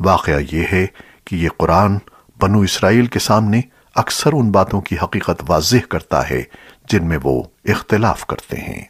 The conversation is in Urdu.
واقعہ یہ ہے کہ یہ قرآن بنو اسرائیل کے سامنے اکثر ان باتوں کی حقیقت واضح کرتا ہے جن میں وہ اختلاف کرتے ہیں۔